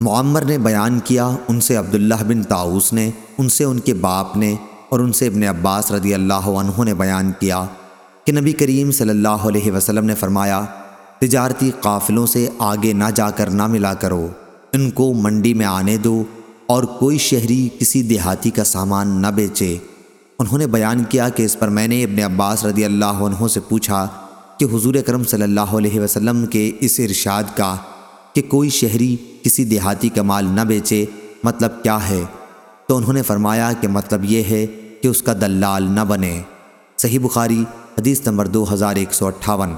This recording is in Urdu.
معمر نے بیان کیا، ان سے عبداللہ بن تاؤس نے، ان سے ان کے باپ نے اور ان سے ابن عباس رضی اللہ عنہ نے بیان کیا کہ نبی کریم صلی اللہ علیہ وسلم نے فرمایا، تجارتی قافلوں سے آگے نہ جا کر نہ ملا کرو، ان کو منڈی میں آنے دو اور کوئی شہری کسی دیہاتی کا سامان نہ بیچے۔ انہوں نے بیان کیا کہ اس پر میں نے ابن عباس رضی اللہ عنہ سے پوچھا کہ حضور اکرم صلی اللہ علیہ وسلم کے اس ارشاد کا کہ کوئی شہری کسی دیہاتی کا مال نہ بیچے مطلب کیا ہے؟ تو انہوں نے فرمایا کہ مطلب یہ ہے کہ اس کا دلال نہ بنے۔ صحیح بخاری، حدیث نمبر دو ہزار ایک سو اٹھاون۔